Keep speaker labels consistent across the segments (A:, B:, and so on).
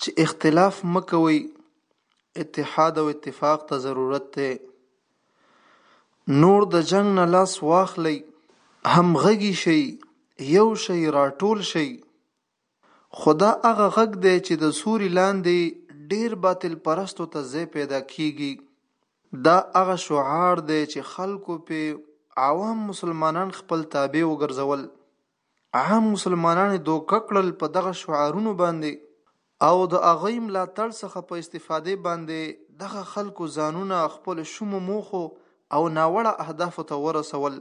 A: چې
B: اختلاف مه کوئ اتحاد او اتفاق ته ضرورت دی نور د جنګ نه لاس واخلئ همغږي شئ یو شئ راټول شئ خو دا هغه غږ دی چې د سوري لاندې ډیر باطل پرستو ته ځای پیدا کیږي دا هغه شعار دی چې خلکو په عوام مسلمانان خپل تابع وګرځول عام مسلمانان یې دوکه کړل په دغه شعارونو باندې او د هغوی ملاتړ څخه په استفادې باندې دغه خلکو ځانونه خپلو شومو موخو او ناوړه اهدافو ته ورسول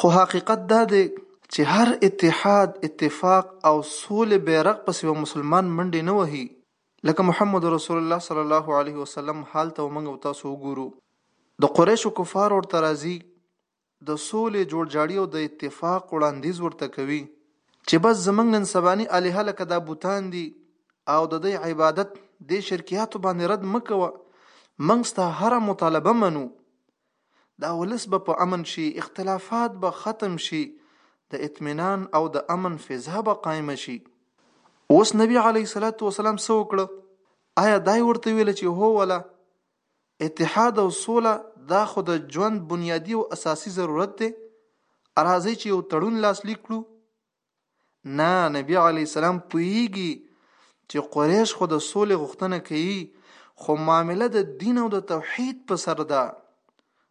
B: خو حقیقت دا دی چې هر اتحاد، اتفاق او سولې بیرغ پسې به مسلمان منډې نه وهي لکه محمد رسول الله صلی الله علیه وسلم حال ته به موږ او تاسو وګورو د قریشو کفار ورته راځي د سولې، جوړجاړي او د اتفاق وړاندیز ورته کوي چې بس زمونږ نن سباني الهه لکه دا بوتان دي او د دوی عبادت دې شرکیاتو باندې رد مه کوه، مونږ ستا هره مطالبه منو. دا ولس به په امن شي، اختلافات به ختم شي، د اطمینان او د امن فضا به قایمه شي. اوس نبي علیه السلام څه وکړه؟ ایا دا یې ورته ویل چې هو ولا اتحاد او سوله دا خو د ژوند بنیادي او اساسي ضرورت دی راځئ چې یو تړون لاسلیک کړو نه نبی علی السلام پویږي چې قریش خو د سولې غوښتنه کوي خو معامله د دین او د توحید په سر ده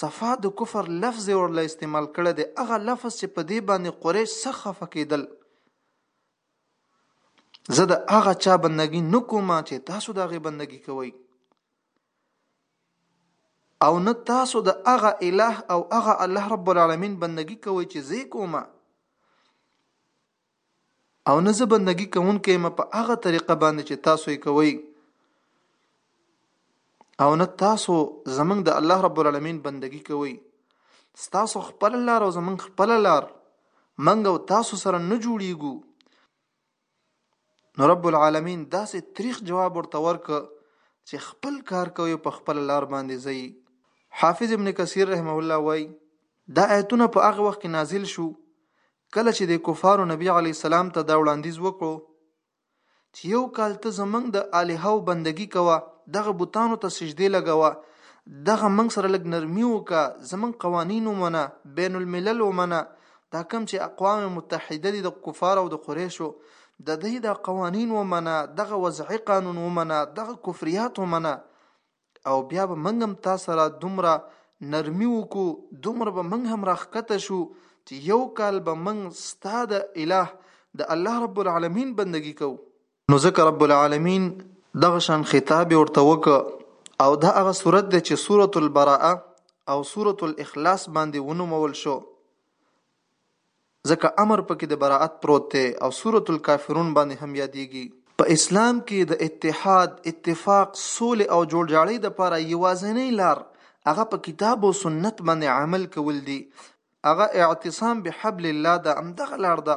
B: صفا د کفر لفظ یې ورله استعمال کړی دی، هغه لفظ چې په دې باندې قریش سخت خفه کېدل. زه د هغه چا بندګي نه کوم چې تاسو د هغې بندګي کوئ. او نه تاسو د هغه اله او هغه الله رب العالمین بندگی کوئ چې زه کومه او نه زه بندګي کوونکی یم په هغه طریقه باندې چې تاسو یې کوئ او نه تاسو زمنګ د الله رب العالمین بندگی کوئ تاسو خپل لار او زمنګ خپل لار منګ او تاسو سره نه جوړیږو نو رب العالمین داسې تاریخ جواب ورته ورک چې خپل کار کوي په خپل لار باندې ځي حافظ ابن کثیر رحمه الله وای دا آیتونه په هغه وخت کې نازل شو کله چې د کفارو نبی علی السلام ته دا وړاندیز وکړو چې یو کال ته زمنګ د الها او بندگی کوه دغه بوتانو ته سجدي لګوه دغه منګ سره لګ نرمي وکا زمنګ قوانين ومنه بین الملل ومنه دا کم چې اقوام متحده دي د کفار او د قریشو د دې د قوانين ومنه دغه وضعي قانون ومنه دغه کفریات ومنه او بیا به موږ هم تا سره دومره نرمي وکړو دومره به موږ هم راښکته شو چې یو کال به موږ ستا د اله د الله رب العالمین بندگی کوو نو ځکه رب العالمین دغه شان خطاب ورته وکړ او دا هغه صورت دی چې سورة البراءه او سورة الاخلاص باندې ونومول شو ځکه امر پکې د براءت پروت دی او سورة الکافرون باندې هم یادیږي. په اسلام کې د اتحاد، اتفاق، سولې او جوړجاړۍ لپاره یواځینۍ لار هغه په کتاب او سنت باندې عمل کول دي، هغه اعتصام بحبل الله ده، همدغه لار ده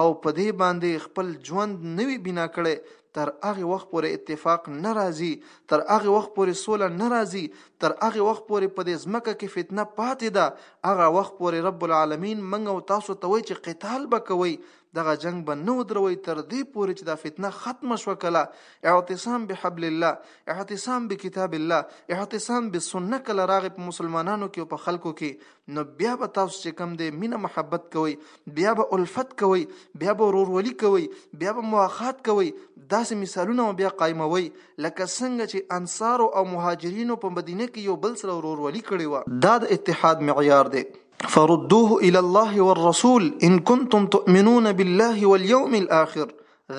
B: او په دې باندې خپل ژوند نه وي بنا کړی تر هغه وخت پورې اتفاق نه راځي تر هغه وخت پورې سوله نه راځي تر هغه وخت پورې په دې ځمکه کې فتنه پاتې ده هغه وخت پورې رب العالمین منګ او تاسو ته وایي چې قتال به کوي دغه جنگ به نه ودروي تر دې پورې چې دا فتنه ختم شو کله اعتصام بحبل الله اعتصام بکتاب الله اعتصام بالسنه کله راغی په مسلمانانو کې او په خلکو کې نو بیا به تاسو چې کم دی مینه محبت کوئ بیا به الفت کوئ بیا به ورورولي کوئ بیا به مواخات کوئ داسې مثالونه مو بیا قایموئ لکه څنګه چې انصارو او مهاجرینو په مدینه کې یو بل سره ورورولي کړې وه دا د اتحاد معیار دی فردوه الى الله والرسول ان كنتم تؤمنون بالله واليوم الاخر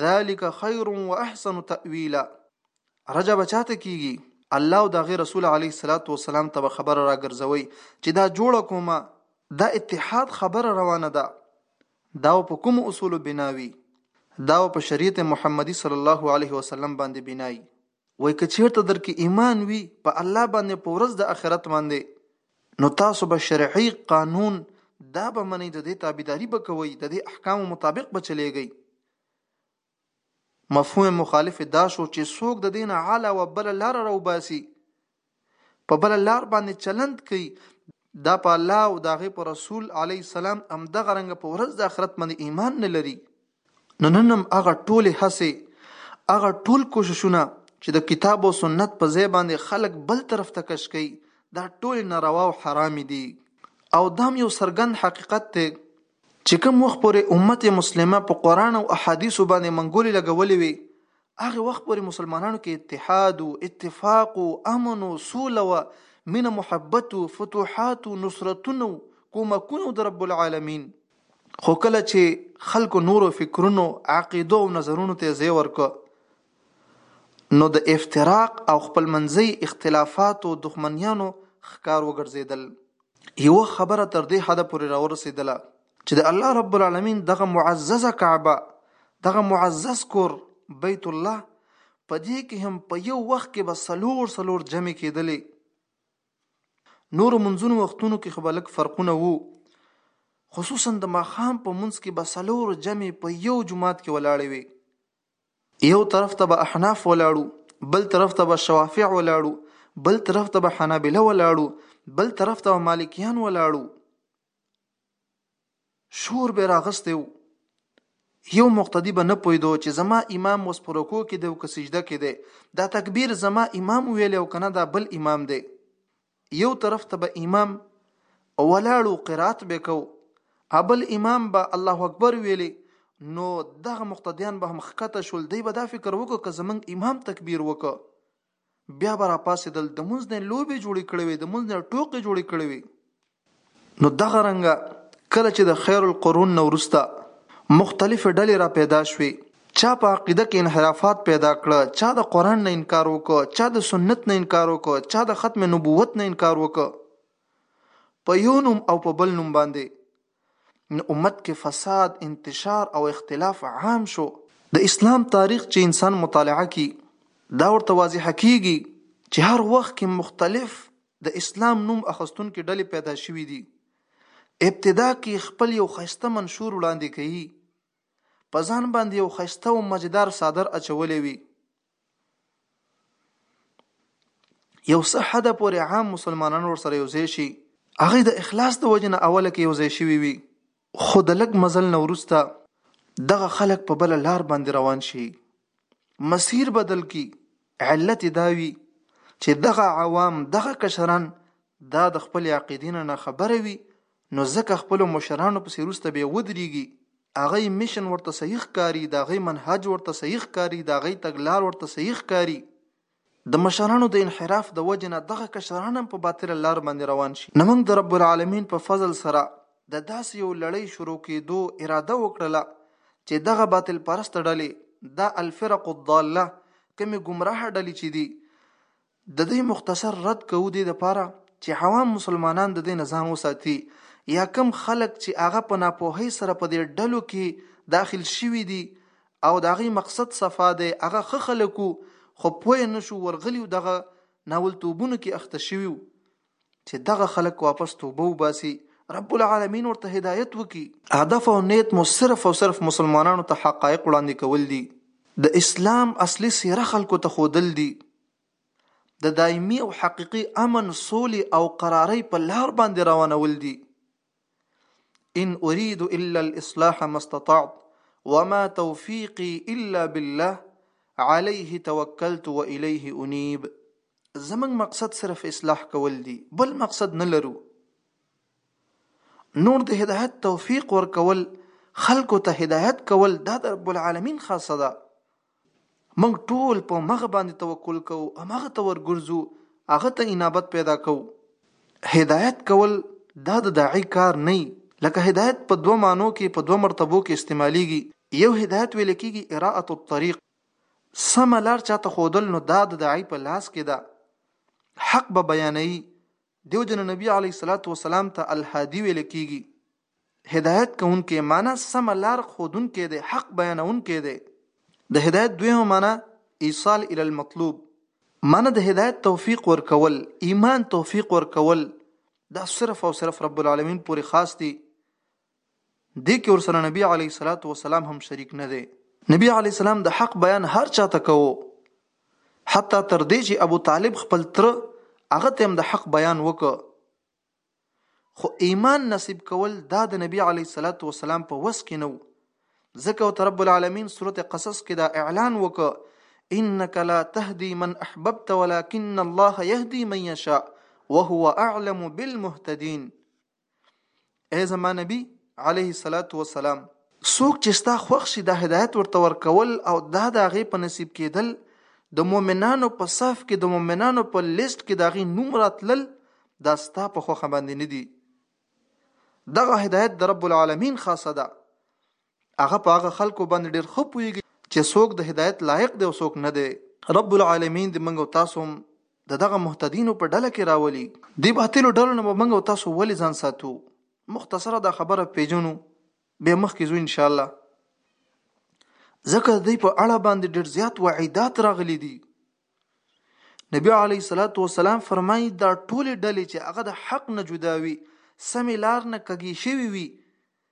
B: ذلك خير واحسن تاويلا رجا بچاته کیږي الله او دغه رسول علی صلوات و سلام ته خبر را ګرځوي چې دا جوړه کومه دا اتحاد خبر روانه ده دا په کوم اصول بناوي دا په شریعت محمدي صلی الله علیه وسلم باندې بنای وای که چیرته در کې ایمان وي په الله باندې په ورځ د آخرت باندې نو تاسو به شرعي قانون دا به منی د دې تابعداري به کوي د دې احکام مطابق به چلےږي مفهوم مخالف دا شو چې څوک د دین علاوه بل لار راوباسي په بل لار باندې چلند کوي دا په الله او داغه پر رسول علی السلام هم دغه رنګ په ورځ د آخرت باندې ایمان نه لري نو ننم هغه ټوله هسه هغه ټول کوششونه چې د کتاب او سنت په ځای باندې خلک بل طرف ته کش کوي دا ټول ناروا او حرام دي او دام یو سرګند حقیقت ته چې کوم وخت پورې امت مسلمه په قران او احادیثو باندې منګولې لګولې وي هغه وخت پورې مسلمانانو کې اتحاد او اتفاق او امن او سوله او مینه محبت او فتوحات او نصرتونه کومکونه د رب العالمین خو کله چې خلکو نورو فکرونو عقیدو او نظرونو ته ځای ورکړ نو د افتراق او خپلمنځي اختلافاتو دښمنیانو ښکار وګرځېدل یوه خبره تر دې حده پورې راورسېدله چې د الله رب العالمین دغه معززه کعبه دغه معزز کور بیت الله په دې کې هم په یو وخت کې به سلور سلور جمع کېدلې نور منځونو وختونو کې خبلک فرقونه وو خصوصا د ماخام په منځ کې به سلور جمع په یو جماعت کې ولاړې وي یو طرف ته به احناف ولاړو بل طرف ته به شوافع ولاړو بل طرف ته به حنابله ولاړو بل طرف ته به مالکیان ولاړو شور به راغسته وو یو مقتدی به نه پویدو چې زما امام وس پر رکوع کې دی او که سجده کې دی دا تکبیر زما امام ویل او کنه دا بل امام دی یو طرف ته به امام ولاړو قرات به کو ابل امام به الله اکبر ویلي نو دغه مقتدیان به هم خکته شول دی به دا فکر وکړو که زمنګ امام تکبیر وکړو بیا به را پاسېدل د مونځ نه لوبې جوړې کړې وي د مونځ نه ټوقې جوړې کړې وي نو دغه رنګه کله چې د خیر القرون نه ورسته مختلفې ډلې را پیدا شوې چا په عقیده کې انحرافات پیدا کړه چا د قران نه انکار وکړ چا د سنت نه انکار وکړ چا د ختم نبوت نه انکار وکړ په یو نوم او په بل نوم باندې نو امت کې فساد انتشار او اختلاف عام شو د اسلام تاریخ چې انسان مطالعه کی دا ورته واضح کیږي چې هر وخت کې مختلف د اسلام نوم اخستونکې ډلې پیدا شوي دي. ابتدا کې یې خپل یو ښایسته منشور وړاندې کوي. په ځان باندې یو ښایسته او مزیدار څادر اچولی وي. یو څه حده پورې عام مسلمانان ورسره یو ځای شي. هغه د اخلاص د وجې نه اوله کې یو ځای شوي وي. خو د لږ مزل نه وروسته دغه خلک په بله لار باندې روان شي مسیر بدل کی علت دا وي چې دغه عوام دغه کشران دا د خپل عقیدین نه خبره وي نو ځکه خپل مشرانو پسې روسته به ودرېږي هغه میشن ورته صحیح کاری دا غي منهج ورته صحیح کاری دا غي تګلار ورته صحیح کاری د مشرانو د انحراف د وجې نه دغه کشران هم په باطله لار باندې روان شي نو موږ د رب العالمين په فضل سره د داسې يو لړۍ شروع کېدو اراده وکړله چې دغه باطل پرسته ډلې دا الفرق الضاله کومې ګمراه ډلې چې دي د دې مختصر رد کوو دې لپاره چې عوام مسلمانان د دې نظام وساتي یا کم خلک چې هغه په ناپوهۍ سره په دې ډلو کې داخل شوي دي او د هغه مقصد صفا دی هغه خه خلکو خو پوه نه شو ورغلیو دغه ناول توبونو کې اخته شویو چې دغه خلک واپس توبه وباسي رب العالمین ورته هدایت وکي هدف او نیت مو صرف او صرف مسلمانانو ته حقایق وړاندې کول دي د اسلام اصلي سیره خلکو ته خودل دي د دایمي او حقيقي امن سولې او قرارۍ په لار باندې روانول دي ان اريد الا الاصلاح ما استطعت وما توفيقي الا بالله عليه توکلت واليه انيب زمنګ مقصد صرف اصلاح کول دي بل مقصد نه لرو نور د هدایت توفیق ورکول خلکو ته هدایت کول دا د رب العالمین خاصه ده موږ ټول په همغه باندې توکل کوو، همغه ته ورګرځو، هغه ته انابت پیدا کوو. هدایت کول دا د داعي کار نه، لکه هدایت په دوه معنو کې، په دوه مرتبو کې استعمالېږي، یو هدایت ویل کېږي اراءة الطریق، سمه لار چاته ښودل، نو دا د داعي په لاس کې ده، حق به بیانوي، دیو جن نبی علیه الصلاۃ والسلام ته الهادی ویل کیږي هدایت کوونکې معنی سم لار خودونکې ده حق بیانونکې ده د هدایت دویمه معنی ایصال ال المطلوب معنی د هدایت توفیق ورکول ایمان توفیق ورکول دا صرف او صرف رب العالمین پورې خاص دي دې کې ورسره نبی علی صلوات و سلام هم شریک نه دی نبی علی سلام د حق بیان هر چاته کوو حتی تر دې چې ابو طالب خپل تر هغه تم د حق بیان وکړ خو ایمان نصیب کول دا د نبی علی صلوات و سلام په وس کې نو ځکه او رب العالمین سورته قصص کې دا اعلان وکړ انك لا تهدي من احببت ولكن الله يهدي من يشاء وهو اعلم بالمهتدين اے زما نبی علیه الصلاۃ والسلام څوک چې ستا خوښ شي د هدایت ورته ورکول او دا د هغې په نصیب کېدل د مؤمنانو په صف کې د مؤمنانو په لیست کې د هغې نوم راتلل دا ستا په خوښه باندې نه دي دغه هدایت د رب العالمین خاصه ده هغه په هغه خلکو باندې ډېر ښه پوهېږي چې څوک د هدایت لایق دی او څوک نه دی. رب العالمین دې موږ او تاسو هم د دغه مهتدینو په ډله کې راولي. دې باطلو ډلو نه به موږ او تاسو ولې ځان ساتو؟ مختصره دا خبره پېژنو، بیا مخکې ځو ان شاء الله. ځکه د دوی په اړه باندې ډېر زیات وعیدات راغلي دي. نبی علیه الصلاۃ والسلام فرمایي دا ټولې ډلې چې هغه د حق نه جدا وي، سمې لار نه کږې شوي وي،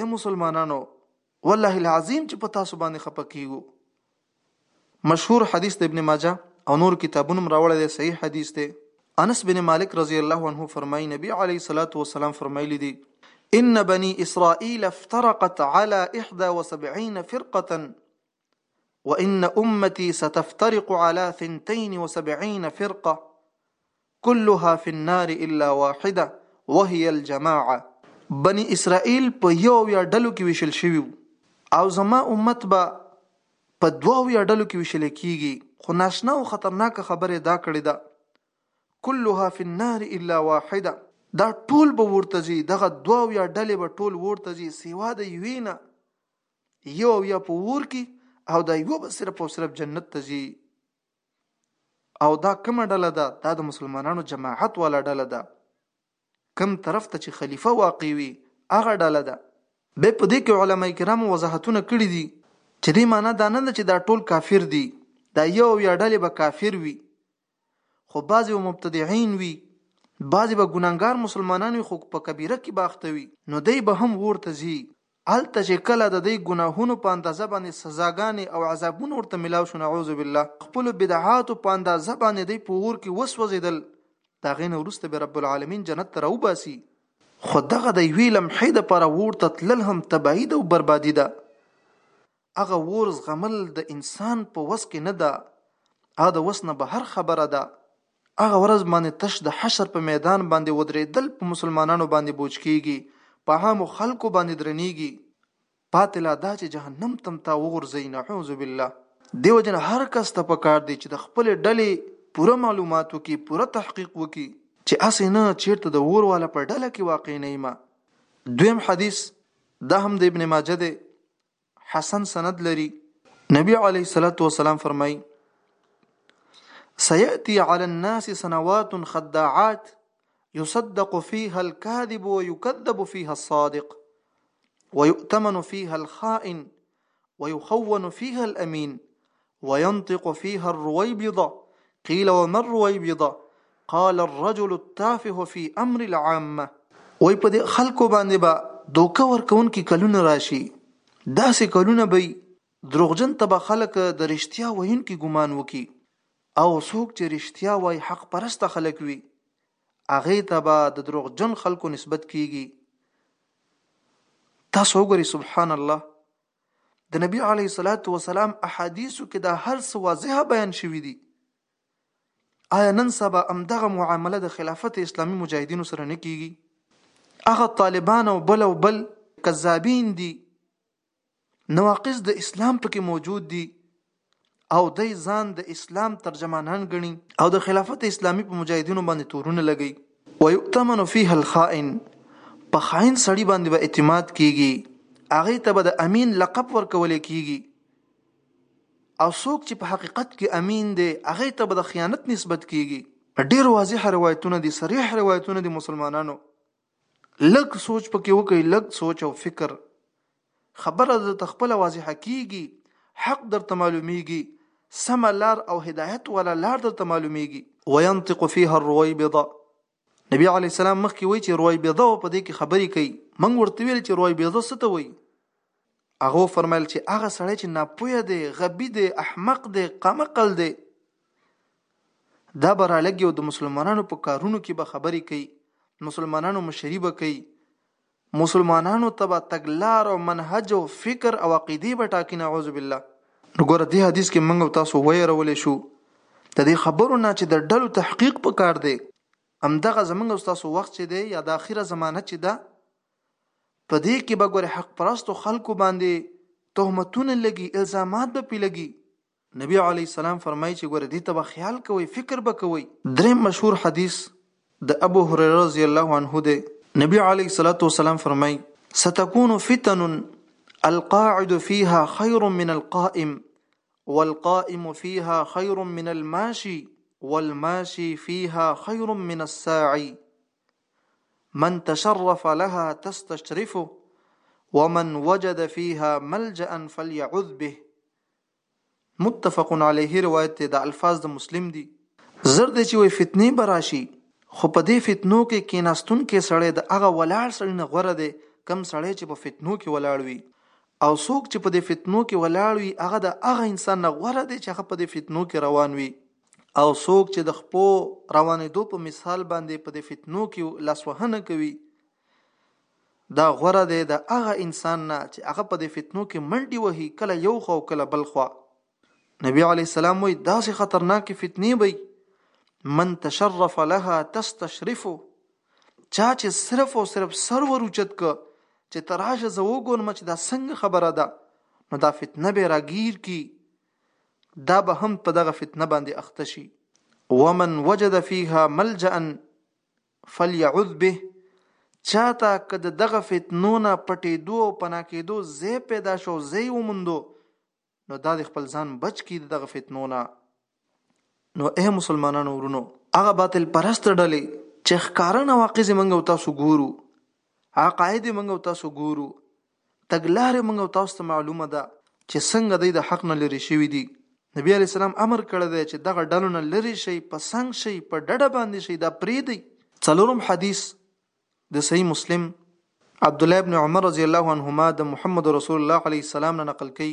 B: هي مسلمانانو والله العظیم چې په تاسو باندې خپه کیږو مشهور حدیث د ابن ماجه او نور کتابونو راوړی دی صحیح حدیث دی انس بن مالک رضی الله عنه فرمایي نبی علی صلوات و سلام فرمایلی دی ان بني اسرائيل افترقت على 71 فرقه وان امتي ستفترق على ثنتين وسبعين فرقه كلها في النار الا واحده وهي الجماعه بني اسرائيل په یو یا ډلو کې ویشل شوی او زما امت به په دوه یا ډلو کې ویشل کیږي خو ناشنا او خطرناک خبره دا کړی ده كلها في النار الا واحده دا ټول به ورته ځي دغه دوه یا ډلې به ټول ورته ځي سیوا د یوې نه یو او یا په ور کې او دا یو به صرف او صرف جنت ته ځي او دا کومه ډله ده دا د مسلمانانو جماعت والا ډله ده کم طرف ته چې خلیفہ واقع وي هغه ډله ده به په دې کې علما کرام وضاحتونه کړی دي چې دې معنی دا نه ده چې دا ټول کافر دي دا یو یا ډلې به کافر وي خو بعضی به مبتدعین وی بعضی به ګناهګار مسلمانان وی خو په کبیره کې باخته وی نو دی به هم ورته ځي الته چې کله د دې ګناهونو په اندازه باندې سزاګانې او عذابونه ورته ملاو شو نعوذ بالله خپل بدعاتو په اندازه باندې دی په اور کې وسوځیدل دا غینه ورسته به رب العالمین جنت ته راوباسي خو دغه د یوې لمحې د پر ورته تلل هم تبعید او بربادی ده هغه اور زغمل د انسان په وس کې نه ده هغه د وس نه بهر خبره ده هغه ورځ باندې تش د حشر په میدان باندې ودرېدل په مسلمانانو باندې بوج کیږي په عامو خلکو باندې درنیږي پاتې لا دا چې جهنم تم تا وغورځي نعوذ بالله دیو جن هر کس ته پکار دی چې د خپل ډلې پوره معلومات وکي پوره تحقیق وکي چې اسې نه چیرته د اور والا په ډله کې واقع نه ما دویم حدیث دا هم د ابن ماجه دی حسن سند لري نبی علیه الصلاۃ والسلام فرمای سياتي على الناس سنوات خداعات يصدق فيها الكاذب ويكذب فيها الصادق ويؤتمن فيها الخائن ويخون فيها الأمين وينطق فيها الرويبضة قيل وما الرويبضة قال الرجل التافه في امر العامة وای په دې خلکو باندې به دوکه ورکونکي کلونه راشي داسې کلونه به دروغجن ته به خلک د رښتیا ویونکي ګمان وکي او څوک چې رښتیا وای حق پرسته خلک وي هغه ته به د دروغجن خلکو نسبت کیږي تاسو وګورئ سبحان الله د نبی علیه الصلاة والسلام احادیثو کې دا هر څه واضح بیان شوي دي آیا نن سبا همدغه معامله د خلافت اسلامی مجاهدینو سره نه کیږي هغه طالبان او بل او بل کذابین دي نواقص د اسلام پکې موجود دي او دی ځان د اسلام ترجمانان ګڼي او د خلافت اسلامي په مجاهدینو باندې تورونه لګي ويؤتمن فيها الخائن په خائن سړی باندې به با اعتماد کیږي هغه ته به د امین لقب ورکول کیږي او څوک چې په حقیقت کې امین دی هغه ته به د خیانت نسبت کیږي ډیر واضح روایتونه دي صریح روایتونه دي مسلمانانو لږ سوچ پکې وکړئ لږ سوچ او فکر خبره درته خپل واضحه کیږي حق درته معلومیږي سم لار او هدایت ولا لار درته معلومیږي وينطق فيها الرويبضه نبی علی السلام مخکې وی چې رويبضه په دې کې خبرې کوي من ورته ویل چې رويبضه څه ته وایي هغه فرمایل چې هغه سړی چې ناپوهه دی غبي دی احمق دی قمقل دی دا به رالګي او د مسلمانانو په کارونو کې به خبرې کوي مسلمانانو مشري به کوي مسلمانانو ته به تګلار او منهج او فکر او عقیده به ټاکي نعوذ بالله نو ګوره دې حدیث کې موږ تاسو وایرولې شو د دې خبرو نه چې د ډلو تحقیق په کار دی همدغه زمونږ تاسو وخت چې دی یا د اخیره زمانه چې ده په دې کې به ګورې حق پرستو خلکو باندې تهمتونه لګي الزامات به پی لګي نبی علی السلام فرمایي چې ګوره دې ته به خیال کوي فکر به کوي درې مشهور حدیث د ابو هريره رضی الله عنه ده نبی علی صلوات و سلام فرمای ستكون فتن القاعد فيها خير من القائم والقائم فيها خير من الماشي والماشي فيها خير من الساعي من تشرف لها تستشرف ومن وجد فيها ملجأ فليعذ به متفق علیه روایت دی دا الفاظ د مسلم دي زر دی چې وي فتنې براشي خو په دې فتنو کې کیناستون کې سړی د هغه ولاړ سړی نه غوره دی کم سړی چې په فتنو کې ولاړ وي او څوک چې په دې فتنو کې ولاړ وي هغه د هغه انسان نه غوره دی چې هغه په دې فتنو کې روان وي او څوک چې د خپو روانېدو په مثال باندې په دې فتنو کې لاسوهنه کوي دا غوره دی د هغه انسان نه چې هغه په دې فتنو کې منډي وهي کله یو خو کله بل خو نبی علی السلام وی داسې خطرناکې فتنې وي من تشرف لها تستشرف چا چې صرف او صرف سر وروچت ک چې تراشه زه وګورم چې دا څنګه خبره ده نو دا فتنه به راګیر کی دا به هم په دغه فتنه باندې اخته شي ومن وجد فيها ملجا فليعذ به چاته که د دغه فتنو نه پټېدو او پناه کېدو ځای پیدا شو ځای وموندو نو دا د خپل ځان بچ کړي د دغه فتنو نه نو اے مسلمانانو ورونو هغه باطل پرست ډلې چې ښکارا نواقض منګو تاسو ګورو عقاید منګو تاسو ګورو تګلاره موږ او تاسو ته معلومه ده چې څنګه دی د حق نه لري شوی دی نبی علی السلام امر کړی دی چې دغه ډلو نه لري شي په څنګ شي په ډډه باندې شي دا پری دی څلورم حدیث د صحیح مسلم عبد الله ابن عمر رضی الله عنهما د محمد رسول الله علیه السلام نه نقل کړي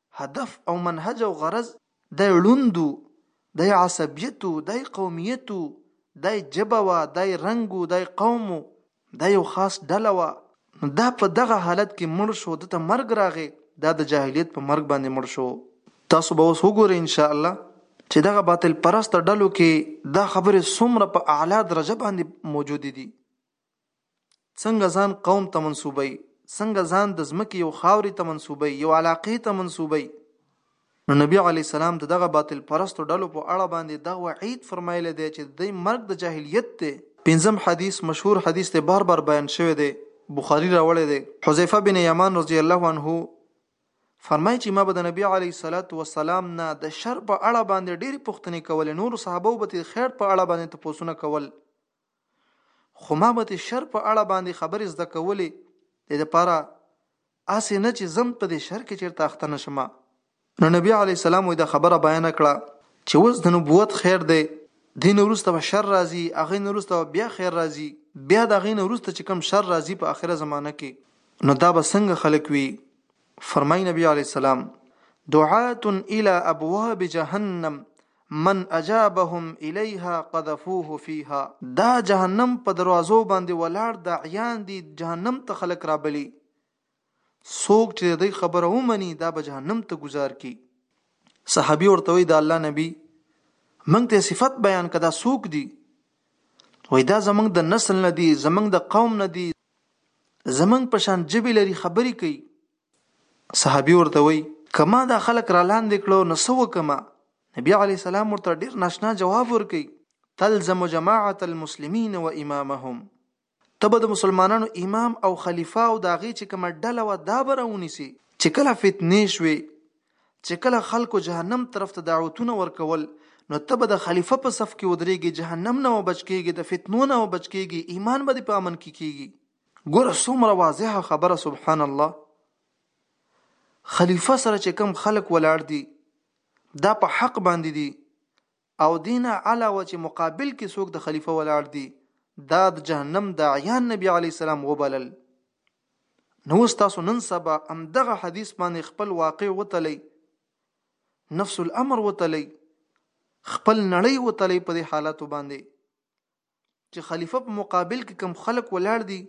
B: هدف او منهج او غرض دای ړوند و، دای عصبیت و، دای قومیت و، دای ژبه وه، دای رنګ و، دای قوم و، دا یو خاص ډله وه، نو دا په دغه حالت کې مړ شو، ده ته مرګ راغی، دا د جاهلیت په مرګ باندې مړ شو. تاسو به اوس وګورئ ان شاء الله چې دغه باطل پرسته ډلو کې دا خبرې څومره په اعلی درجه باندې موجودې دي، څنګه ځان قوم ته منسوبوي څنګه ځان د ځمکې یو خاورې ته منسوبوي یو علاقې ته منسوبوي نو نبی علی السلام د دغه باطل پرستو ډلو په اړه باندې دغه وعید فرمایلی دی چې د مرګ د جاهلیت دی پنځم حدیث مشهور حدیث ته بار بار بیان شوی دی بخاری راوړی دی حذیفه بن یمان رضی الله عنه فرمای چې ما به د نبی علی صلوات و سلام نه د شر په اړه باندې ډېری پوښتنې کولې نور صحابه به د خیر په اړه باندې تاسو کول خو ما به د شر په اړه باندې خبرې زده کولې د لپاره اسې نه چې زم په دې شر کې چیرته اخته نشم نو نبی علی السلام وې دا خبره بیان کړه چې اوس د نبوت خیر دی دین ورسته به شر راځي هغه نورسته بیا خیر راځي بیا د غین ورسته چې کم شر راځي په اخره زمانہ کې نو دا به څنګه خلق وي فرمای نبی علی السلام دعات الى ابواب جهنم من اجابهم الیها قذفوه فیها. دا جهنم په دروازو باندې ولاړ داعیان دي جهنم ته خلک رابلي څوک چې د دوی خبره ومني دا به جهنم ته ګذار کړي صحابي ورته وایي د الله نبی موږ ته صفت بیان کړه دا څوک دي وای دا زمنګ د نسل نه دي زمنګ د قوم نه دي زمنګ پشان جبې لري خبرې کوي صحابي ورته وایي که ما دا خلک را لاندې کړو نو څه وکړم نبی علی السلام ورته ډیر ناشنا جواب ورکړي تلزم جماعت المسلمین و امامهم تبه د مسلمانانو امام او خلیفہ او داغي چې کومه ډله و دا برونی سي چې کله فتنې شوي چې کله خلکو جهنم طرف ته دعوتونه ورکول نو تبه د خلیفہ په صف کې ودرېږي جهنم نه وبچ کېږي د فتنو نه وبچ کېږي ایمان به د پامن کې کېږي ګوره څومره واضحه خبره سبحان الله خلیفه سره چې کم خلق ولاړ دي دا په حق باندې دي او دینه علاوه چې مقابل کې څوک د خلیفه ولاړ دي دا د جهنم داعیان نبی علی السلام وبلل نو تاسو نن سبا هم دغه حدیث باندې خپل واقع وتلی نفس الامر وتلی خپل نړۍ وتلی په دې حالاتو باندې چې خلیفه په مقابل کې کم خلک ولاړ دي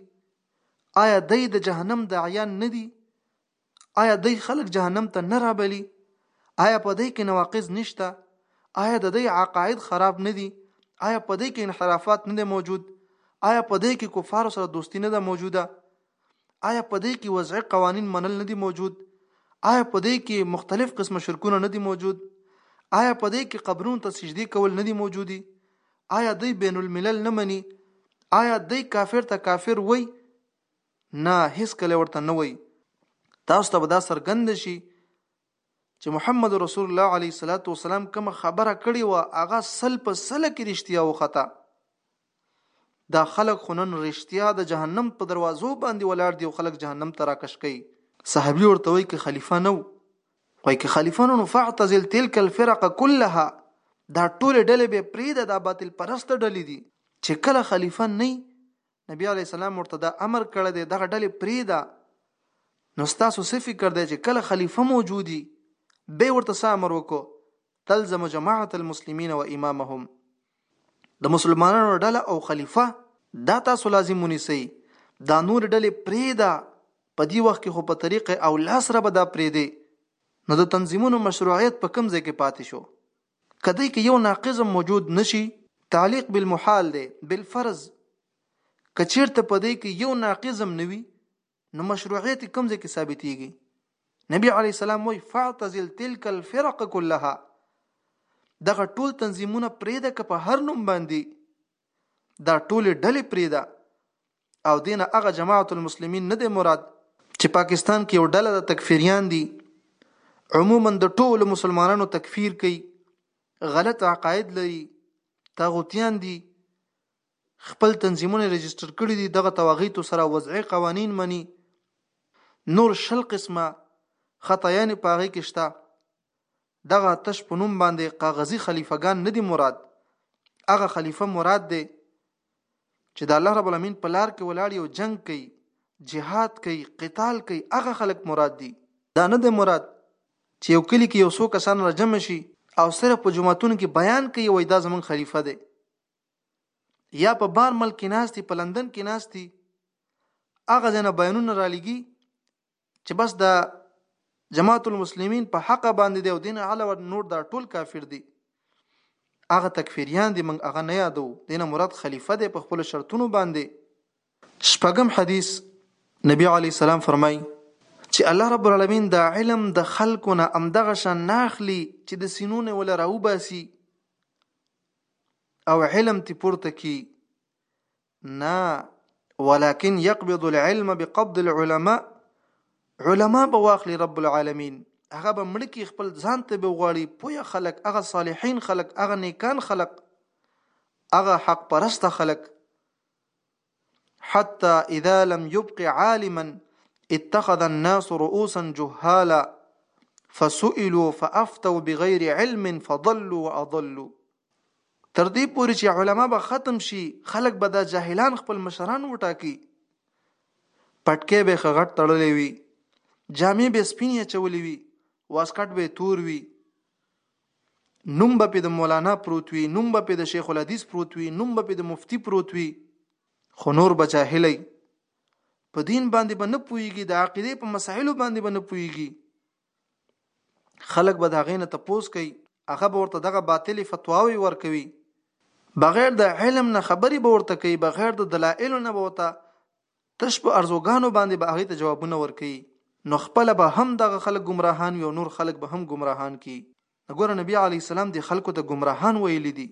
B: آیا دی د جهنم داعیان نه دي آیا دی خلک جهنم ته نه رابلي آیا په دې کې نواقض نشته آیا د دې عقاید خراب نه دي آیا په دې کې انحرافات نه موجود آیا په دې کې کفار سره دوستی نه ده موجوده آیا په دې کې وضعي قوانین منل نه دي موجود آیا په دې کې مختلف قسم شرکونه نه دي موجود آیا په دې کې قبرونو ته سجدي کول نه دي موجودي آیا دوی بین الملل نه مني آیا دوی کافر ته کافر وای نه هیڅ کله ورته نه وای تاسو ته به دا څرګند شي چې محمد رسول الله علیه الصلاۃ والسلام کوم خبره کړې و هغه سل په سل کې رښتیا وخته دا خلک خنن رښتیا د جهنم په دروازو باندې ولاړ دي او خلک جهنم ته راکش کوي صحابي ورته وایي کې خلیفہ نه وای کې خلیفہ نو فاعتزل تلک الفرق كلها دا ټول ډلې به پریده دا باطل پرسته ډلې دي چې کله خلیفہ نه نبی علی السلام ورته دا امر کړی دی دغه ډلې پریدا نو تاسو څه فکر دی چې کله خلیفہ موجودی به ورته څه امر وکړو تلزم جماعت المسلمین و امامهم د مسلمانانو ډله او خلیفہ دا تاسو لازم ونیسئ دا نور ډلې پریدا په دې وخت کې خو په طریقې او لاس را به دا پریدي نو د تنظیمونو مشروعیت په کم ځای کې پاتې شو که دی کې یو ناقضم موجود نشي تعلیق بالمحال دی بالفرض که چیرته په دی کې یو ناقضم نوي نو مشروعیت کوم ځای کې ثابتېږي نبی علی السلام وای فاعتزل تلک الفرق كلها دغه ټول تنظیمونه پرېده که په هر نوم باندې دا ټولې ډلې پریده او دینه هغه جماعت المسلمین نه دی مراد چې پاکستان کې یو ډله د تکفیریان دي عموما د ټولو مسلمانانو تکفیر کوي غلط عقاید لري تاغوتیان دي خپل تنظیمونه رجستر کړي دي دغه تواغیتو سره وضعي قوانین مني نور شل قسمه خطایان پاغې کې شته دغه تش په نوم باندې کاغذي خلیفه ګان نه دی مراد هغه خلیفه مراد دی چې د الله رب العالمین په لار کې ولاړ یو جنگ کوي جهاد کوي قتال کوي هغه خلک مراد دي دا نه دی مراد چې یو کلی کې یو څو کسان راجم شي او صرف په جمعتون کې بیان کوي وای دا زمون خلیفه دی یا په بار ملک کې ناشتي په لندن کې ناشتي هغه ځنه بیانونه را لګي چې بس دا جماعت المسلمین په حق باندې دی او دین علاوه نور دا ټول کافر دي هغه تکفیریان دي موږ هغه نه یادو دینه مراد خلیفہ دی په خپل شرطونو باندې شپږم حدیث نبی علی سلام فرمای چې الله رب العالمین دا علم د خلکو نه امدغه شان ناخلی چې د سینونه ولا راوباسي او علم تی پورته کی نه ولكن يقبض العلم بقبض العلماء علماء به واخلي رب العالمين هغه به مړ کی خپل ځان ته به غواړي پوهه خلق هغه صالحین خلق هغه نیکان خلق هغه حق پرسته خلق حتى اذا لم يبق عالما اتخذ الناس رؤوسا جهالا فسئلوا فافتوا بغير علم فضلوا واضلوا تر دې پورې چې علما به ختم شي خلک به دا جاهلان خپل مشران وټاکي پټکې به خغټ تړلې وي جامې به سپینې چولې وي واسکټ به تور وي نوم به د مولانا پروت وي نوم به د شیخ الحدیث پروت وي نوم به د مفتی پروت وي خو نور به جاهلی په دین باندې به نه پويږي د عقیده په مسایلو باندې به نه پويږي خلک به د هغې نه تپوس کوي هغه به ورته دغه باطلې فتواوې ورکوي بغیر د علم نه خبرې به ورته کوي بغیر د دلایلو نه به ورته تش په ارزوګانو باندې به هغې ته جوابونه ورکوي نو خپله به هم دغه خلک ګمراهان وي او نور خلک به هم ګمراهان کړي نو ګوره نبی علی السلام د خلکو ته ګمراهان ویلي دي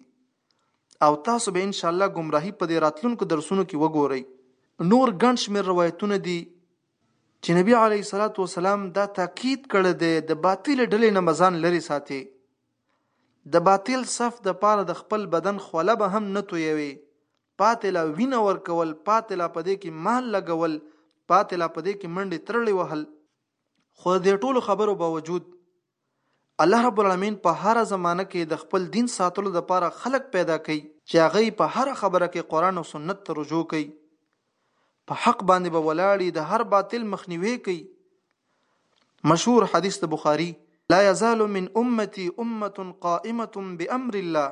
B: او تاسو به ان شاء الله ګمراهي په دې راتلونکو درسونو کې وګورئ نور ګڼ شمېر روایتونه دي چې نبی علی صلوات و سلام دا تاکید کړی دی د باطل ډلې نه مزان لري ساتي د باطل صف د پاره د خپل بدن خوله به هم نه تویوي پاتلا وینه ورکول پاتلا پدې کې مال لګول پاتلا پدې کې منډې ترړې وهل خو د ټولو خبرو باوجود الله رب العالمين په هره زمانه کي د خپل دين ساتلو د پاره خلک پيدا کوي چي هغه يې په هره خبره کي قرآن او سنت ته رجوع کوي په حق باندي به ولاړ يي د هر باطل مخنيوی کوي مشهور حديث د بخاري لا يزال من امتي امه قائمه بامر الله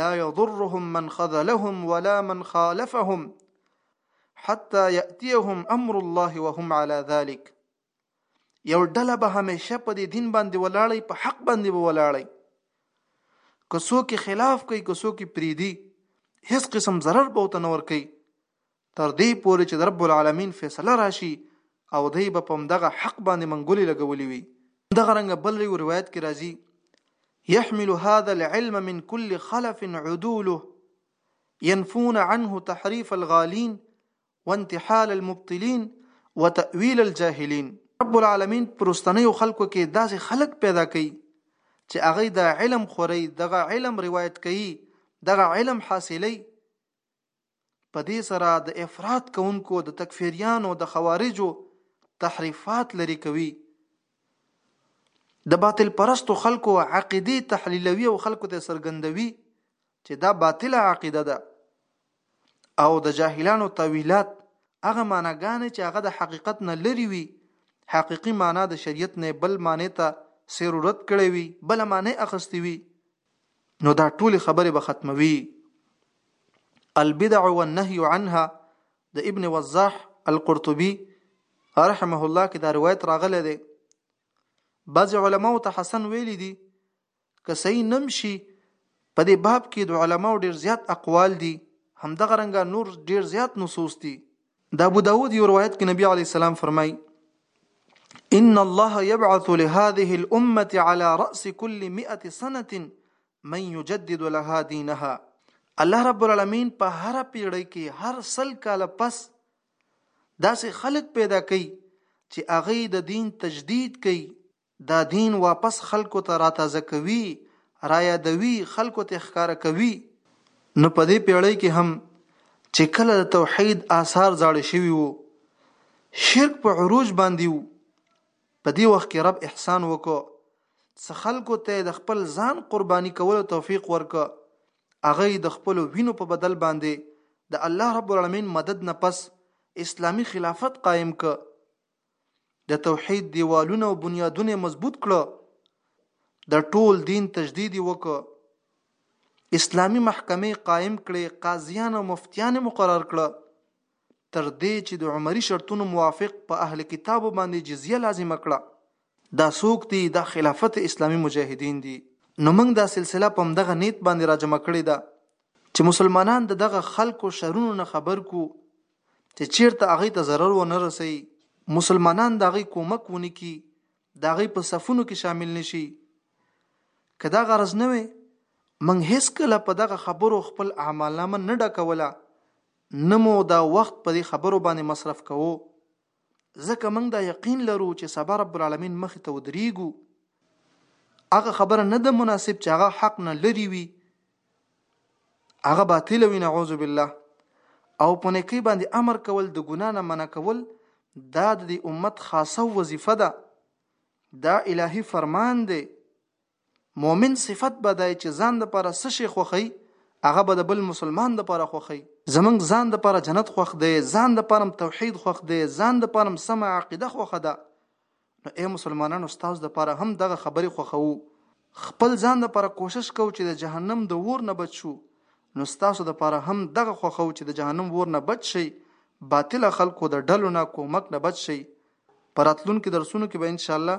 B: لا يضرهم من خذلهم ولا من خالفهم حتى يأتيهم امر الله وهم على ذلك یو ډله به همیشه په دې دین باندې ولاړی په حق باندې به ولاړی که څوک خلاف کوي که څوک پریدي هیڅ قسم ضرر به وته نور کوي تر دې پورې چې رب العالمین فیصله راشي او دی به په دغه حق باندې منګولې لګولې وي دغه رنګ بل یو روایت کې راځي يحمل هذا العلم من كل خلف عدوله ينفون عنه تحريف الغالين وانتحال المبطلين وتأويل الجاهلين رب العالمین پرستنیو خلکو کې داسې خلک پیدا کوي چې هغه د علم خوري دغه علم روایت کوي دغه علم حاصلي په دې سره د افراط کوونکو د تکفیریانو د خوارجو تحریفات لري کوي د باطل پرستو خلکو عقیده تحلیلوي او خلکو ته سرګندوي چې دا باطله عقیده ده او د جاهلانو تویلات هغه معناګانې چې هغه د حقیقت نه لري وي حقيقي معنا د شریعت نه بل معنی ته سرورت کړی وي بل معنی اخستې وي نو دا ټول خبره به ختموي البدع والنهي عنها د ابن وضاح القرطبي رحمه الله کې دا روایت راغلی دی بعض علماو ته حسن ویلی دي که صحیح نم شي په دې باب کې د علماو ډیر زیات اقوال دي همدغه رنګه نور ډیر زیات نصوص دي د ابو داود یو روایت کې نبی علی السلام فرمای ان الله يبعث لهذه الامه على راس كل 100 سنه من يجدد لها دينها الله رب العالمین په هر پیړۍ کې هر سل کال پس داسې خلک پیدا کوي چې هغه د دین تجدید کوي دا دین واپس خلکو ته راتازه کوي، رایادوي، خلکو ته ښکاره کوي. نو په دې پېړۍ کې هم چې کله د توحید آثار زاړه شوي وو، شرک په عروج باندې و، په دې وخت کې رب احسان وکړ څه خلکو ته د خپل ځان قرباني کولو توفیق ورکړ هغه یې د خپلو وینو په بدل باندې
C: د الله رب العالمین مدد نه پس اسلامي خلافت قایم کړ د توحید دیوالونه او بنیادونه مضبوط کړه د ټول دین تجدید وکړه اسلامی محکمه قائم کړي قاضیان او مفتیان مقرر کړه تر دې چې د عمري شرطونو موافق په اهل کتابو باندې جزیه لازمه کړه دا څوک دي دا خلافت اسلامی مجاهدین دي نو موږ دا سلسله په دغه نیت باندې راجمع کړې ده چې مسلمانان د دغه خلکو شرونو نه خبر کو چې چیرته هغه ته ضرر و نه رسي مسلمانان دا غي کومک ونی کی دا غي په صفونو کې شامل نشي کدا غرض نه وي من هیڅ کله په دغه خبرو خپل اعمالنامه نه ډکوله نه مو دا وخت په دې خبرو باندې مصرف کوو ځکه موږ دا یقین لرو چې سبا رب العالمین مخ ته ودرېږو هغه خبره نه ده مناسب چې هغه حق نه لري وي هغه باطل وي نعوذ بالله او په نیکی باندې امر کول د ګنا نه منع کول دا د امت خاصه وظیفه ده دا الهي فرمان دی مؤمن صفت به دای چې ځان د پاره څه شي خوخی هغه به د بل مسلمان د پاره خوخی زمنګ ځان د پاره جنت خوخ دی ځان د پاره توحید خوخ دی ځان د پاره سم عقیده خوخه ده نو اے مسلمانانو استاد د پاره هم دغه خبرې خوخو خپل ځان د پاره کوشش کو چې د جهنم د ور نه بچ شو نو تاسو د پاره هم دغه خوخو چې د جهنم ور نه بچ شي باطل خلکو د ډلو نه کومک نه بچ شي پراتلون کې درسونو کې به ان شاء الله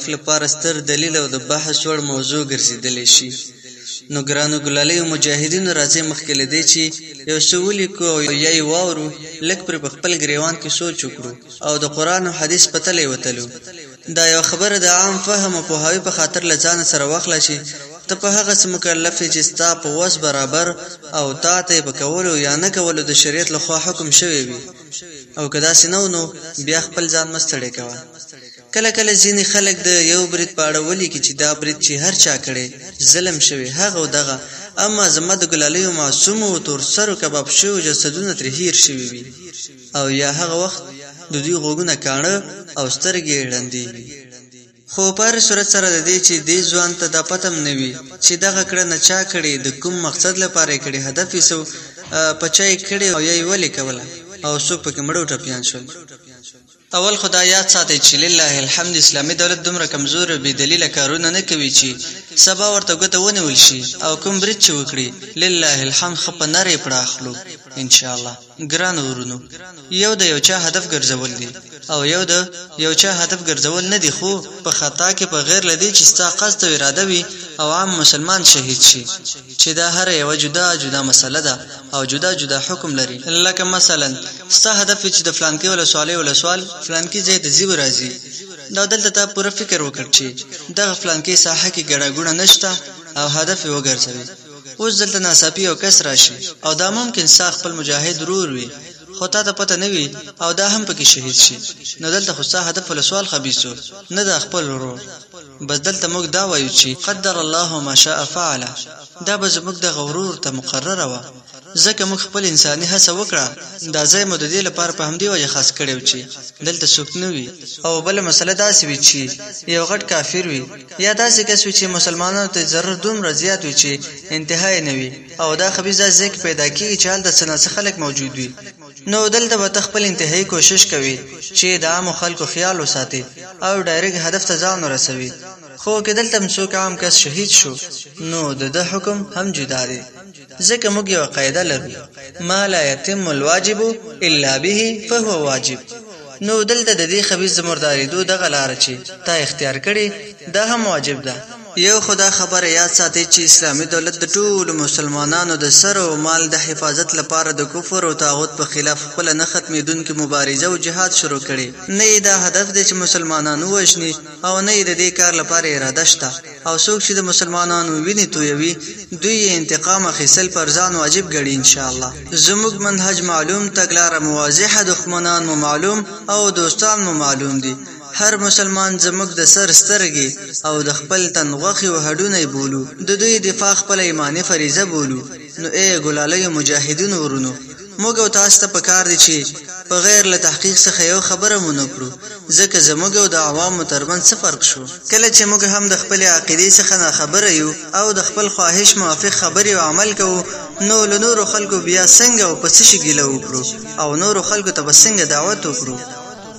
D: حق لپاره ستر دلیل او د بحث وړ موضوع ګرځیدلی شي نو ګرانو ګلالیو مجاهدینو راځئ مخکې له دې چې یو څه ولیکو او یا یې واورو لږ پرې په خپل ګریوان کې سوچ وکړو او د قرآن او حدیث په تله یې وتلو دا یو خبره د عام فهم او پوهاوي په خاطر له ځانه سره واخله چې ته په هغه څه مکلف یې چې ستا په وس برابر او تا ته یې په کولو یا نه کولو د شریعت لخوا حکم شوی وي او که داسې نه نو بیا خپل ځان مه ستړی کوه کله کله ځینې خلک د یو برید په اړه ولیکي چې دا برید چې هر چا کړی، ظلم شوی، هغه او دغه، اما زما د ګلالیو معصومو او تور سرو کباب شویو جسدونه ترې هیر شوي وي او یا هغه وخت د دوی غوږونه کاڼه او سترګې یې ړندې وي. خو په هر صورت سره د دې چې دې ځوان ته دا پته هم نه وي چې دغه کړنه چا کړې، د کوم مقصد لپاره یې کړې، هدف یې څه و، په چا یې کړې او یا یې ولې کوله او څوک پکې مړه او ټپیان شول. اول خو دا یاد ساتئ چې لله الحمد اسلامي دولت دومره کمزوری او بې دلیله کارونه نه کوي چې سبا ورته ګوته ونیول شي او کوم برید چې وکړي لله الحمد ښه په نرې پړه اخلو ان شاء الله ګرانو ورونو یو د یو چا هدف ګرځول دي او یو د یو چا هدف ګرځول نه دي خو په خطا کې په غیر لدی چې ستا قصد او اراده وي او عام مسلمان شهید شي چې دا هره یوه جدا جدا مسله ده او جدا جدا حکم لري لکه مثلا ستا هدف وي چې د فلانکۍ ولسوالۍ ولسوال فلانکي ځای ته ځي وراځي دا دلته تا پوره فکر وکړ چې دغه فلانکۍ ساحه کې ګړه ګوڼه نشته او هدف یې وګرځوي اوس دلته ناڅاپي یو کس راشي او دا ممکن ستا خپل مجاهد ورور وي خو تا ته پته نه وي او دا هم پکې شهید شي نو دلته خو ستا هدف ولسوال خبیث نه دا خپل ورور بس دلته موږ دا وایو چی قدر الله وما شاء فعل دا به زموږ دغه ورور ته مقرره وه ځکه موږ خپل انسانی هڅه وکړه دا ځای مو ددی لپاره په همدی وجه خاص کړی و چی دلته څوک نه وی او بله مسله داسی وی چی یو غټ کافر وی یا داسی کس وی چی مسلمانانو ته ضرر دومره زیات وی چی انتها یې نه وی او دا خبیث داسی ځای کې پیدا کیږي چی هلته څه ناڅه خلک موجود وی نو دلته به ته خپل انتهايي کوشش کوې چې د عامو خلکو خيال وساتې او ډايريک هدف ته ځان ورسوې خو که دلته هم څوک عام کس شهيد شو نو د ده حکم هم جدا دی ځکه موږ یوه قاعده لرو ما لا يتم الواجب الا به فهو واجب نو دلته د دې خبيث د مردارېدو دغه لاره چې تا اختیار کړې دا هم واجب ده یو خو دا خبره یاد ساتئ چې اسلامي دولت د ټولو مسلمانانو د سر او مال د حفاظت لپاره د کفر او طاغوت په خلاف خپله نه ختمېدونکې مبارزه او جهاد شروع کړی، نه یې دا هدف دی چې مسلمانان ووژني او نه یې د دې کار لپاره اراده شته او څوک چې د مسلمانانو وینې تویوي دوی یې انتقام اخیستل پر ځان واجب ګڼي ان شاء الله زموږ منهج معلوم، تګلاره مو واضحه، دښمنان مو معلوم او دوستان مو معلوم دي. هر مسلمان زموږ د سر سترګې او د خپل تن غوښې او هډونی بولو، د دوی دفاع خپله ایماني فریضه بولو، نو ای ګلالیو مجاهدینو ورونو! موږ او تاسو ته په کار دي چې په غیر له تحقیق څخه یوه خبره هم ونه کړو،
E: ځکه زموږ او د عوامو تر منځ څه فرق شو؟ کله چې موږ هم د خپلې عقیدې څخه ناخبره یو او د خپل خواهش موافق خبرې او عمل کوو، نو له نورو خلکو بیا څنګه او په څه شي ګیله وکړو او نورو خلکو ته به څنګه دعوت وکړو؟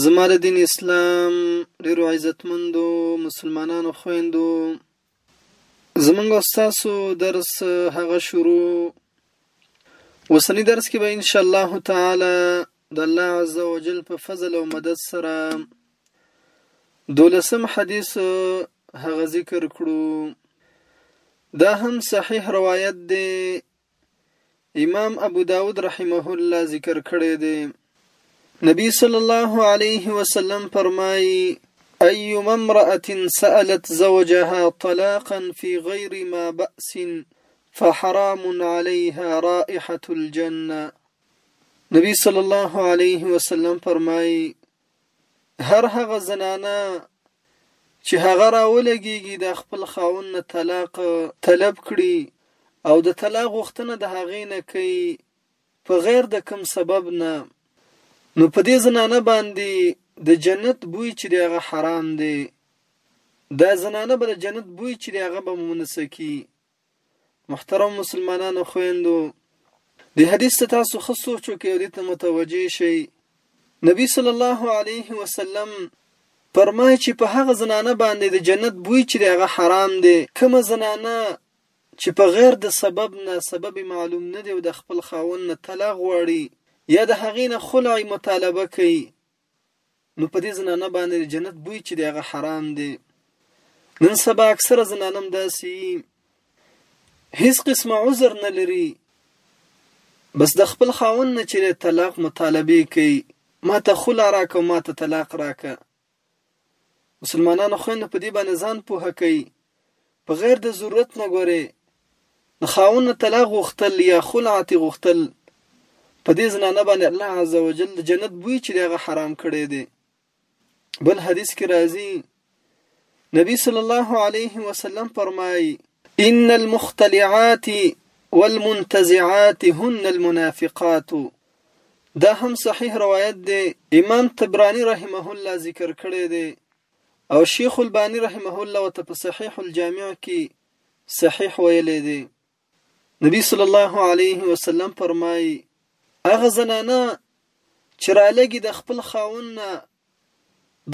B: زما د دین اسلام ډېرو عزتمندو مسلمانانو خویندو زمونږ او ستاسو درس هغه شروع اوسنی درس کې به ان شاء الله تعالی د الله عز وجل په فضل او مدد سره دولسم حدیث هغه ذکر کړو دا هم صحیح روایت دی امام ابو داود رحمه الله ذکر کړی دی نبی صلی الله علیه وسلم فرمایي ايما امرأة سألت زوجها طلاقا في غير ما بأس فحرام عليها رائحة الجنة نبی صلی الله علیه وسلم فرمایي هر هغه زنانه چې هغه راولګېږي د خپل خاوند نه طلاق طلب کړي او د طلاق غوښتنه د هغې نه کوي په غیر د کوم سبب نه نو په دې زنانه باندې د جنت بوی چې دی هغه حرام دی دا زنانه به د جنت بوی چې دی هغه به مونسه کي محترم مسلمانانو خويندو د حدیث ته تاسو ښه سوچ وکړئ او دې ته متوجه شئ نبی صلی الله علیه وسلم فرمای چې په هغه زنانه باندې د جنت بوی چې هغه حرام دی کومه زنانه چې په غیر د سبب نه سبب معلوم نه دی او د خپل خاوند نه طلاق غواړي یا د هغې نه خلع مطالبه کوي نو په دې زنانه باندې د جنت بوی چې دی هغه حرام دی نن سبا اکثره زنانه هم داسې هیڅ قسمه عذر نه لري بس د خپل خاوند نه چې طلاق مطالبه کوي ما ته خلا راکه ما ته طلاق راکه مسلمانانو خویندو په دې باندې ځان پوه کړئ په غیر د ضرورت نه ګورې د خاون نه طلاق غوښتل یا خلع تی غوښتل په دې زنانه باندې الله عزوجل د جنت بوی چې دغه حرام کړی دی بل حدیث کې راځي نبی صلی الله علیه وسلم فرمایي ان المختلعات والمنتزعات هن المنافقات دا هم صحیح روایت دی امام طبرانی رحمه الله ذکر کړی دی او شیخ البانی رحمه الله وته په صحیح الجامع کې صحیح ویلې دی نبی صلی الله علیه وسلم فرمایي اغه زنانه چې را لګي د خپل خاون نه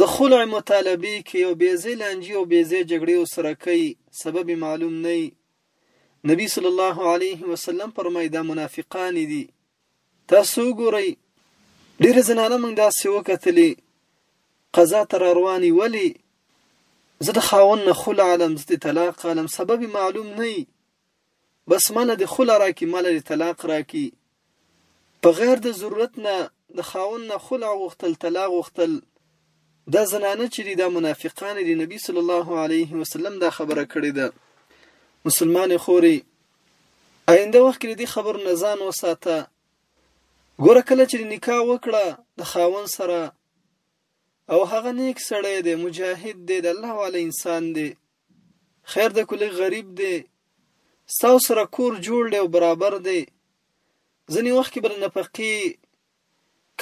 B: د خلع مطالبه کوي او بیزې لانجی او بیزې جګړې سره کوي سبب معلوم نه نبی صلی الله علیه وسلم فرمای دا منافقان دي تاسو ګورئ ډېر زنانه موږ داسې وکتلې قضا تر رواني ولی زه د خاون نه خل عالم زه د طلاق عالم سبب معلوم نه بس مال د خل راکی مال د طلاق راکی بغیر د ضرورت نه د خاوند نه خلع غوښتل، طلاق غوښتل، دا زنانه چې دي دا منافقانې دي، نبي صلی الله علیه وسلم دا خبره کړې ده. مسلمانې خورې! آینده وخت کې د دې خبرو نه ځان وساته، ګوره کله چې نکاح وکړه د خاوند سره او هغه نیک سړی دی، مجاهد دی، د الله والا انسان دی، خیر دی کلی غریب دی ستاسو سره کور جوړ دی او برابر دی ځینې وخت کې به د نفقې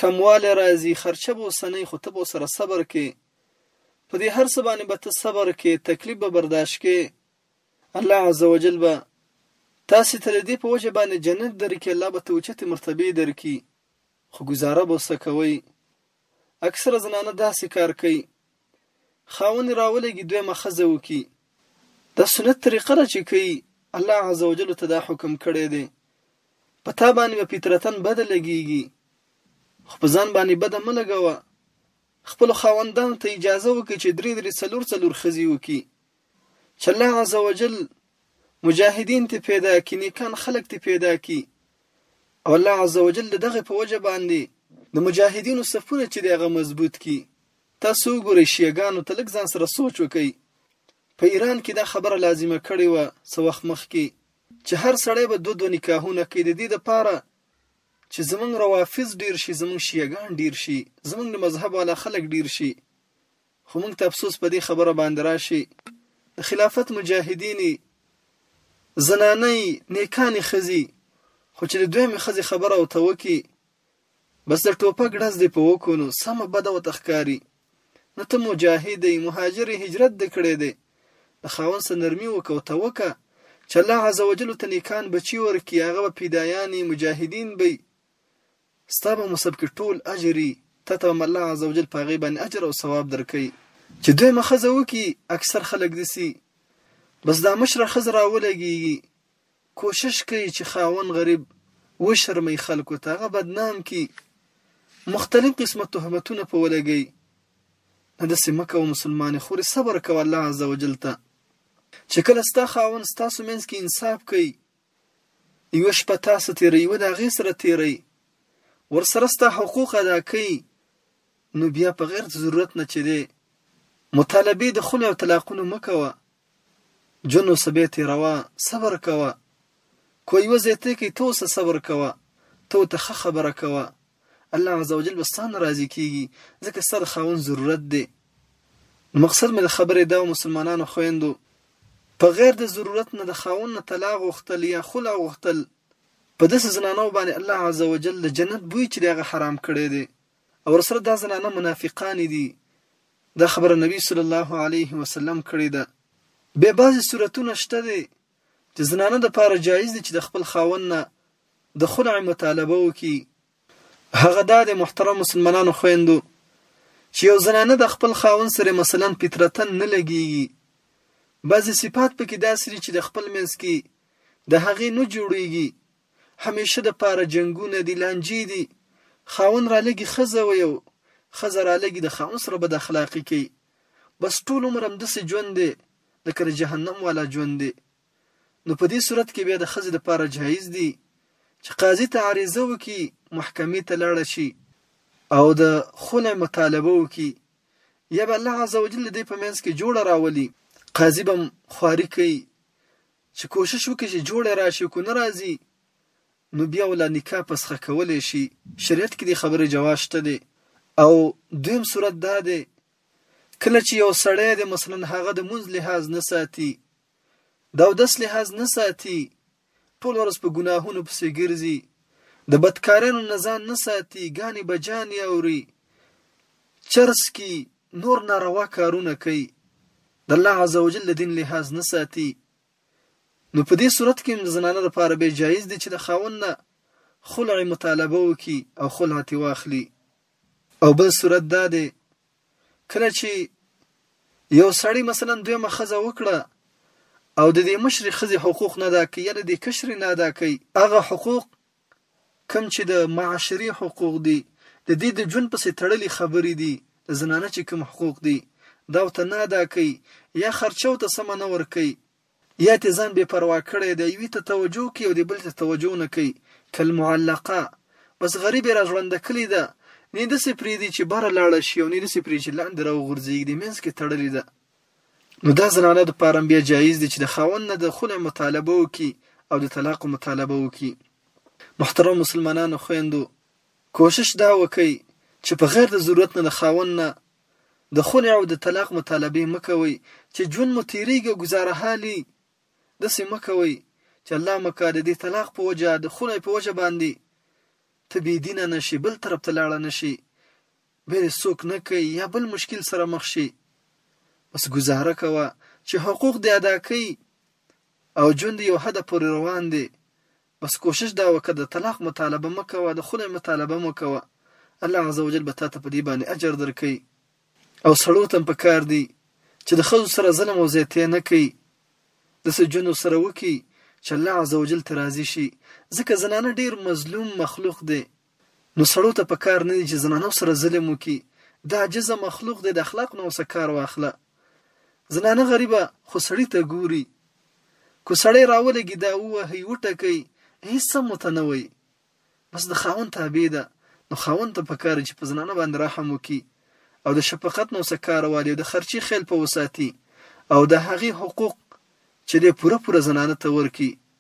B: کموالی راځي خرچه به اوسنۍ خو ته به سره صبر کې په دې هر څه باندې به ته صبر کې تکلیف به برداشت کې الله عزوجل به تاسو ته دې په وجه باندې جنت درکې الله به ته اوچته مرتبه درکې خو گزاره به وسه کوي اکثره زنانه داسې کار کوي خاوند راولګي دویمه خزه وکي دا سنت طریقه ده چې کوي الله عز وجل ته دا حکم کړی دی په تا باندې به فطرتن بد لګيږي خو په ځان باندې بد مه لګوه خپل خاوندانو ته اجازه وکړي چې درې درې څلور څلور خزي وکي چې الله عز وجل مجاهدین ته پیدا کی نیکان خلق ته پیدا کی او الله عز وجل دغه په وجه باندې د مجاهدینو صفونه چې دغه مضبوط کی تاسو وګورئ شیعه ګانو ته لږ ځان سره سوچ وکړئ په ایران کې دا خبره لازمه کړې وه څه وخت مخکې چې هر سړی به دوه دوه نکاحونه کوي د دې لپاره چې زمونږ روافض ډیر شي زمونږ شیعه ګان ډیر شي زمونږ د مذهب والا خلک ډیر شي خو مونږ ته افسوس په دې خبره باندې راشي د خلافت مجاهدین زنانه نیکانې ښځي خو چې د دویمې ښځې خبره او ته وکړي بس د ټوپک ډز دې په وکو نو سمه بده ورته ښکاري نو ته مجاهد یې مهاجر یې هجرت دې کړی دی د خاوند سره نرمي وکه او توکه چې الله عز وجل ته نیکان بچي ورکي هغه به پیدایان یې مجاهدین به ستا به مصب کې ټول اجري تا ته به الله عز وجل په هغې باندې اجر او ثواب درکوي چې دویمه ښځه وکړي اکثر خلک داسې بس دا مشره ښځه راولګېږي کوشش کوي چې خاوند غریب وشرموي خلکو ته هغه بدنام کړي مختلف قسمه تهمتونه په ولګوي نه داسې مه کوه مسلمانې خورې صبر کوه الله عز وجل ته چې کله ستا خاوند ستاسو منځ کې انصاف کوي یوه شپه تاسو تېروي یوه د هغې سره تېروي ورسره ستا حقوق ادا کوي نو بیا په غیر ضرورت نه چې دی مطالبې د خلع او طلاقونو مه کوه جونو سبې تېروه صبر کوه کو يوه ځای تې کوي ته اوسه صبر کوه ته ورته ښه خبره کوه الله عز وجل به ستا نه راضي کېږي ځکه ستا د خاوند ضرورت دی نو مقصد مې د خبرې دا مسلمانانو خویندو په غیر د ضرورت نه د خاوند نه طلاق غوښتل یا خلع غوښتل په داسې زنانو باندې الله عز وجل د جنت بوی چې دی هغه حرام کړی دی او ورسره دا زنانه منافقانې دي دا خبره نبی صلی الله علیه وسلم کړې ده به بعضی صورتونه شته دي چې زنانه د پاره جایز دي چې د خپل خاوند نه د خلع مطالبه وکړي هغه دا د محترم مسلمانانو خويندو چې یو زنانه د خپل خاون سره مثلا فطرتا نه لګيږي بعضی صفات پکې داسې دي چې د خپل منځ کې د هغې نه جوړيږي همیشه د پاره جنګونه دی لانجی دی خاون رالګی خزه ویو خزه رالګی د خاون سره بد اخلاقی کئ بس ټول عمر همدسی جوند دی لکه د جهنم والا جوند دی نو په دی صورت کی بیا د خزی د پاره جایز دی چی قاضی ته عریضه وکی محکمی ته لاړه شی او د خلع مطالبه وکی یا به الله عزوجل د دی په منځ کی جوړه راولی قاضی به خواری کئ چې کوشش وکړي چې جوړ یې راشي که نه راځي نو بیا ولا نکاح پسخه کولی شي شریعت کې دې خبرې جواز شته دی او دویم صورت دا دی کله چې یو سړی دی مثلا هغه د منځ لحاظ نه ساتي دا او دس لحاظ نه ساتي ټول ورځ په ګناهونو پسې ګرځي د بدکارانو نه ځان نه ساتي ګانې بجانې اوري چرس کی نور ناروا کارونه کوي د الله عزوجل د دین لحاظ نه ساتي نو په دې صورت کې د زنانه لپاره به جایز دي چې د خاون نه خلع مطالبه وکړي او خلع ترې واخلي او بل صورت دا دی کله چې یو سړی مثلا دویمه ښځه وکړه او د دې مشرې ښځې حقوق نه ادا کوي یا د دې کشرې نه ادا کوي هغه حقوق کوم چې د معاشرې حقوق دي د دې د جون پسې تړلي خبرې دي د زنانه چې کوم حقوق دي دا ورته نه ادا کوي يا خرچه ورته سمه نه ورکوي يا ترې ځان بې پروا کړی دی يوي ته توجه کوي او دې بلې ته توجه نه کوي کالمعلقه بس غريب يې راژونده کړې ده نې دسې پرېږدي چې بره لاړه شي او نې دسې پرېږدي چې لاندې راوغورځېږي دې منځ کې تړلې ده. نو دا زنانه د پاره بیا جایز دي چې د خاوند نه د خلع مطالبه وکړي او د طلاق مطالبه وکړي محترم مسلمانانو خويندو کوشش دا وکړئ چې په غیر د ضرورت نه د خاوند نه د خلع او د طلاق مطالبه مکوي چې جون مو تیریږي گزاره حالي د سې مکوي چې الله مکه د دې طلاق په وجه د خلع په وجه باندې ته بی دینه نشي بل طرف ته لاړه نشي بيرې څوک نه کوي يا بل مشکل سره مخ شي بس ګزاره کوه چې حقوق دې ادا کوي او ژوند یو حد پورې روان دی بس کوشش دا وکړه د طلاق مطالبه مه کوه د خلع مطالبه مه کوه الله عزوجل به تاته په دې باندې اجر درکړي او سړو ته په کار دی چې د خزو سره ظلم او زیاتې نه کوي د سجنو سره وکي چې الله عزوجل ته راضي شي ځکه زنانه ډیر مظلوم مخلوق دی نو سړو ته په کار نه دي چې زنانو سره ظلم وکړي دا عاجزه مخلوق دی د اخلاقو نه اوسه کار واخله زنانه غریبه خو سړي ته ګوري کو سړی راولګي دا ووهي وټکي هیڅ هم ورته نه وایي بس د خاوند تابع ده نو خاوند ته پکار دی چې په زنانه باندې رحم وکړي او د شفقت نه اوسه کار والي او د خرچي خیل په وساتي او د هغې حقوق چې دی پوره پوره زنانه ته ورکړي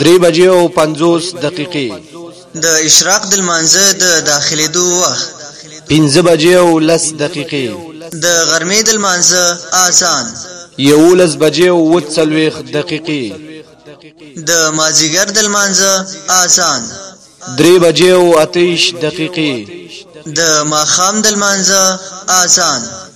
F: درې بجې او پنځوس دقیقې.
D: د اشراق د لمانځه د داخلېدو وخت.
F: پنځه بجې او لس دقیقې.
D: د غرمې د لمانځه اذان.
F: یوولس بجې او اووه څلوېښت دقیقې.
D: د مازیګر د لمانځه اذان.
F: درې بجې او اته دقیقې.
D: د ماښام د لمانځه
G: اذان.